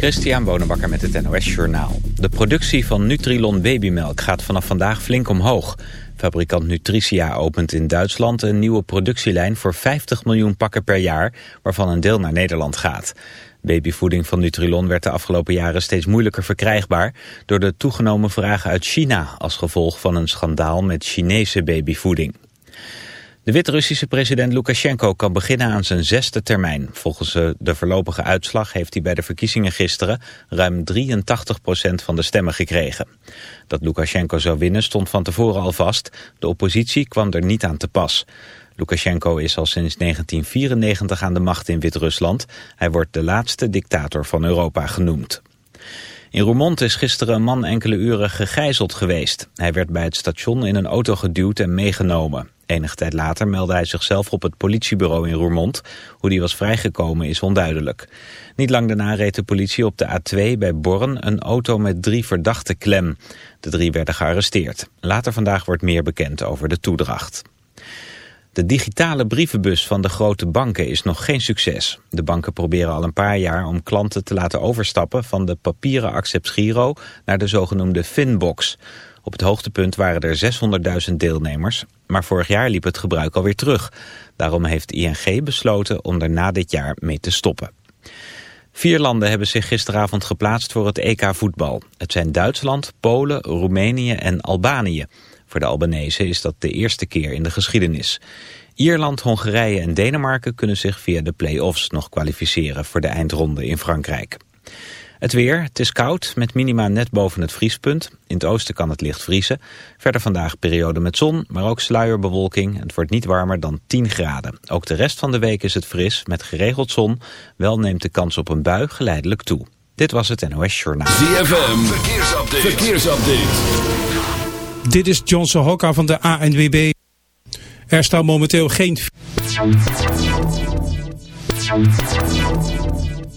Christian Bonenbakker met het NOS Journaal. De productie van Nutrilon babymelk gaat vanaf vandaag flink omhoog. Fabrikant Nutricia opent in Duitsland een nieuwe productielijn voor 50 miljoen pakken per jaar, waarvan een deel naar Nederland gaat. Babyvoeding van Nutrilon werd de afgelopen jaren steeds moeilijker verkrijgbaar door de toegenomen vraag uit China als gevolg van een schandaal met Chinese babyvoeding. De Wit-Russische president Lukashenko kan beginnen aan zijn zesde termijn. Volgens eh, de voorlopige uitslag heeft hij bij de verkiezingen gisteren ruim 83% van de stemmen gekregen. Dat Lukashenko zou winnen stond van tevoren al vast. De oppositie kwam er niet aan te pas. Lukashenko is al sinds 1994 aan de macht in Wit-Rusland. Hij wordt de laatste dictator van Europa genoemd. In Roermond is gisteren een man enkele uren gegijzeld geweest. Hij werd bij het station in een auto geduwd en meegenomen. Enige tijd later meldde hij zichzelf op het politiebureau in Roermond. Hoe die was vrijgekomen is onduidelijk. Niet lang daarna reed de politie op de A2 bij Borren een auto met drie verdachten klem. De drie werden gearresteerd. Later vandaag wordt meer bekend over de toedracht. De digitale brievenbus van de grote banken is nog geen succes. De banken proberen al een paar jaar om klanten te laten overstappen van de papieren Accept naar de zogenoemde Finbox. Op het hoogtepunt waren er 600.000 deelnemers, maar vorig jaar liep het gebruik alweer terug. Daarom heeft ING besloten om er na dit jaar mee te stoppen. Vier landen hebben zich gisteravond geplaatst voor het EK voetbal. Het zijn Duitsland, Polen, Roemenië en Albanië. Voor de Albanese is dat de eerste keer in de geschiedenis. Ierland, Hongarije en Denemarken kunnen zich via de play-offs nog kwalificeren voor de eindronde in Frankrijk. Het weer, het is koud, met minima net boven het vriespunt. In het oosten kan het licht vriezen. Verder vandaag periode met zon, maar ook sluierbewolking. Het wordt niet warmer dan 10 graden. Ook de rest van de week is het fris, met geregeld zon. Wel neemt de kans op een bui geleidelijk toe. Dit was het NOS Journaal. ZFM, verkeersupdate. verkeersupdate. Dit is Johnson Hokka van de ANWB. Er staat momenteel geen...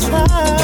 try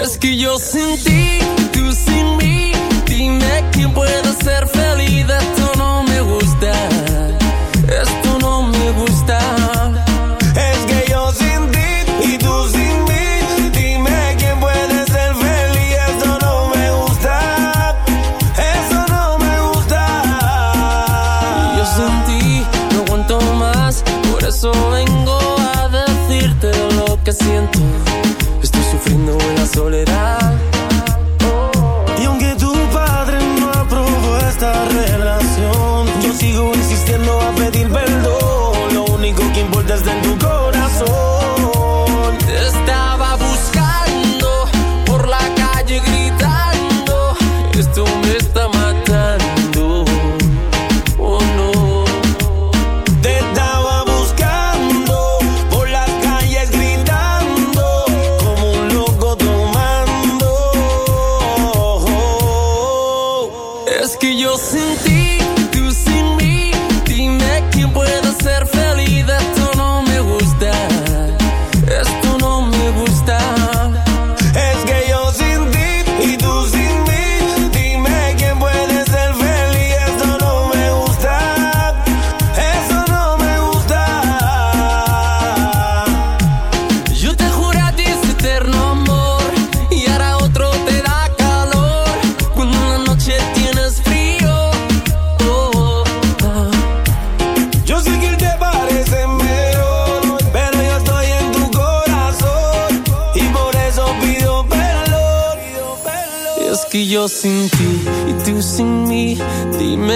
Es que yo sin ti, tú sin mí, dime quién puede ser feliz de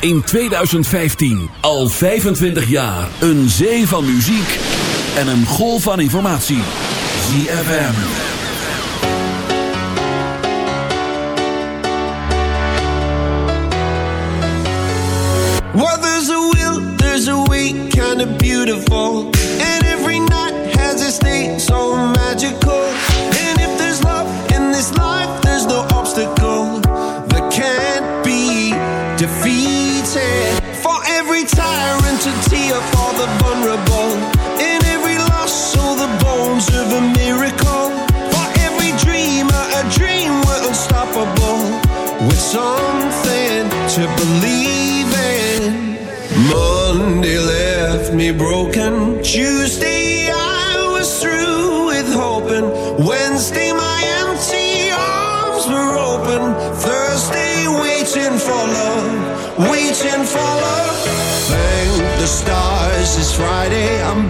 in 2015. Al 25 jaar. Een zee van muziek en een golf van informatie. ZFM. Wat there's a will, there's a way, kind of beautiful. Friday I'm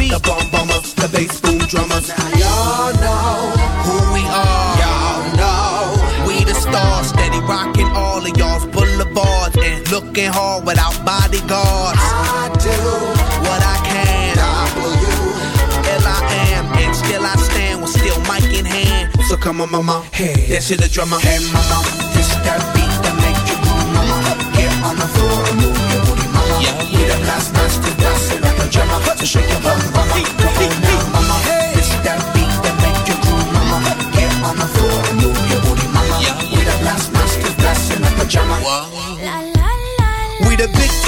Looking hard without bodyguards. I do what I can. W L I am and still I stand with still mic in hand. So come on, mama, hey, that's it, the drummer. Hey, mama, this that beat that make you move, mama. Get on the floor and move your booty, mama. Yeah, we the last master dancing like a drummer. So shake your bum, mama.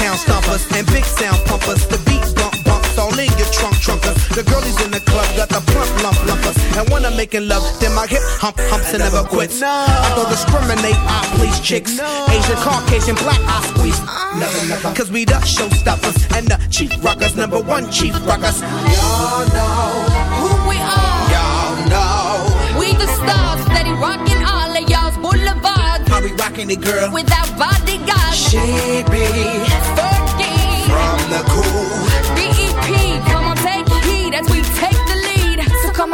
Town stompers and big sound pumpers. The beat bump bumps all in your trunk trunkers. The girlies in the club got the plump lump lumpers. And when I'm making love, then my hip hump humps and never quits. I don't discriminate, I please chicks. Asian, Caucasian, black, I squeeze. Never, never. Cause we the showstoppers and the chief rockers, number one chief rockers. Y'all know Who we are. Y'all know. We the stars, steady rocking all of y'all's boulevard. How we rocking it, girl? Without bodyguards. She be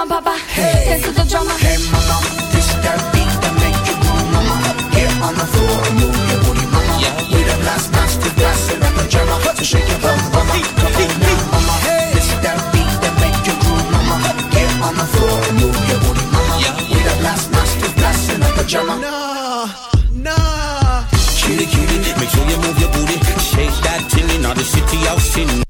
Come on, Papa, dance to the drummer. Hey, mama, this that beat that make you move, mama. Get on the floor and move your booty, mama. We the last master dancing like a drummer. So shake your bum, mama. Come on now, mama. This that beat that make you groove, mama. Get on the floor and move your booty, mama. We the last master dancing like a drummer. Nah, nah. Cutie, cutie, make sure you move your booty. Shake that tinny, now the city of sin.